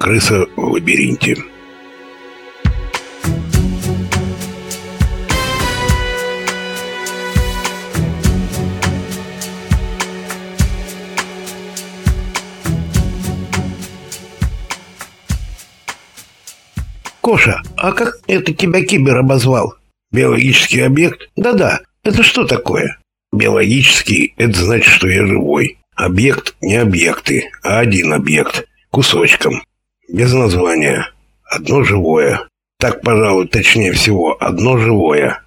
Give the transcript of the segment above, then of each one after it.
Крыса в лабиринте. Коша, а как это тебя кибер обозвал? Биологический объект? Да-да, это что такое? Биологический – это значит, что я живой. Объект не объекты, а один объект. Кусочком. Без названия. Одно живое. Так, пожалуй, точнее всего, одно живое.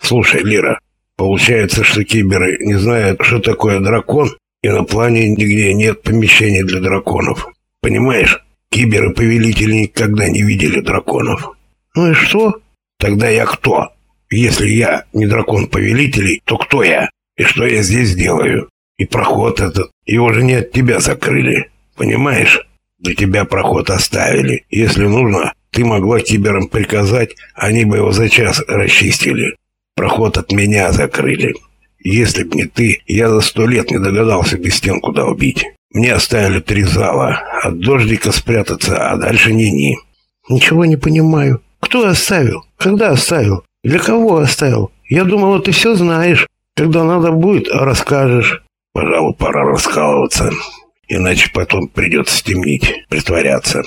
Слушай, Лира, получается, что киберы не знают, что такое дракон, и на плане нигде нет помещений для драконов. Понимаешь? Киберы-повелители никогда не видели драконов. Ну и что? Тогда я кто? Если я не дракон повелителей, то кто я? И что я здесь делаю? И проход этот, его же не от тебя закрыли. Понимаешь? Для тебя проход оставили. Если нужно, ты могла киберам приказать, они бы его за час расчистили. Проход от меня закрыли. Если б не ты, я за сто лет не догадался бы стенку долбить. Мне оставили три зала. От дождика спрятаться, а дальше ни-ни. Ничего не понимаю. Кто оставил? Когда оставил? Для кого оставил? Я думала, ты все знаешь. Когда надо будет, расскажешь. Пожалуй, пора раскалываться. Иначе потом придется стемнить, притворяться.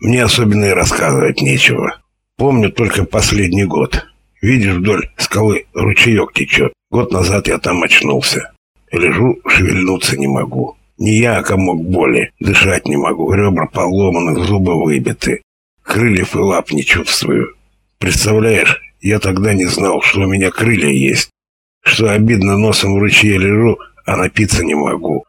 Мне особенно и рассказывать нечего. Помню только последний год. Видишь, вдоль скалы ручеек течет. Год назад я там очнулся. Лежу, шевельнуться не могу. Не я, а комок боли. Дышать не могу. Ребра поломаны, зубы выбиты. Крыльев и лап не чувствую. Представляешь, я тогда не знал, что у меня крылья есть. Что обидно, носом в ручье лежу, а напиться не могу.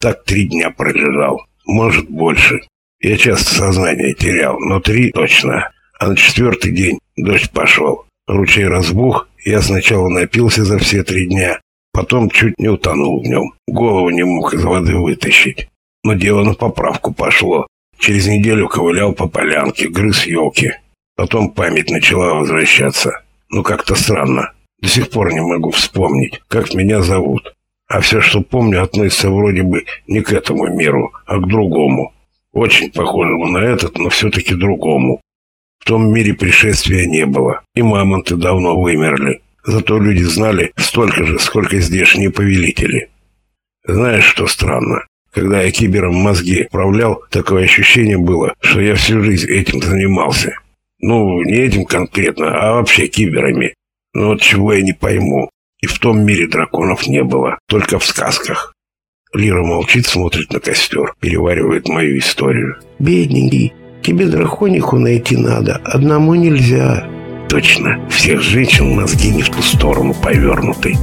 Так три дня пролежал. Может, больше. Я часто сознание терял, но три точно. А на четвертый день дождь пошел. Ручей разбух, я сначала напился за все три дня, Потом чуть не утонул в нем. Голову не мог из воды вытащить. Но дело на поправку пошло. Через неделю ковылял по полянке, грыз елки. Потом память начала возвращаться. Ну, как-то странно. До сих пор не могу вспомнить, как меня зовут. А все, что помню, относится вроде бы не к этому миру, а к другому. Очень похожему на этот, но все-таки другому. В том мире пришествия не было, и мамонты давно вымерли. Зато люди знали столько же, сколько здешние повелители. Знаешь, что странно? Когда я кибером мозги управлял, такое ощущение было, что я всю жизнь этим занимался. Ну, не этим конкретно, а вообще киберами. Но вот чего я не пойму. И в том мире драконов не было, только в сказках. Лира молчит, смотрит на костер, переваривает мою историю. «Бедненький, тебе дракониху найти надо, одному нельзя». Точно, всех женщин мозги не в ту сторону повернуты.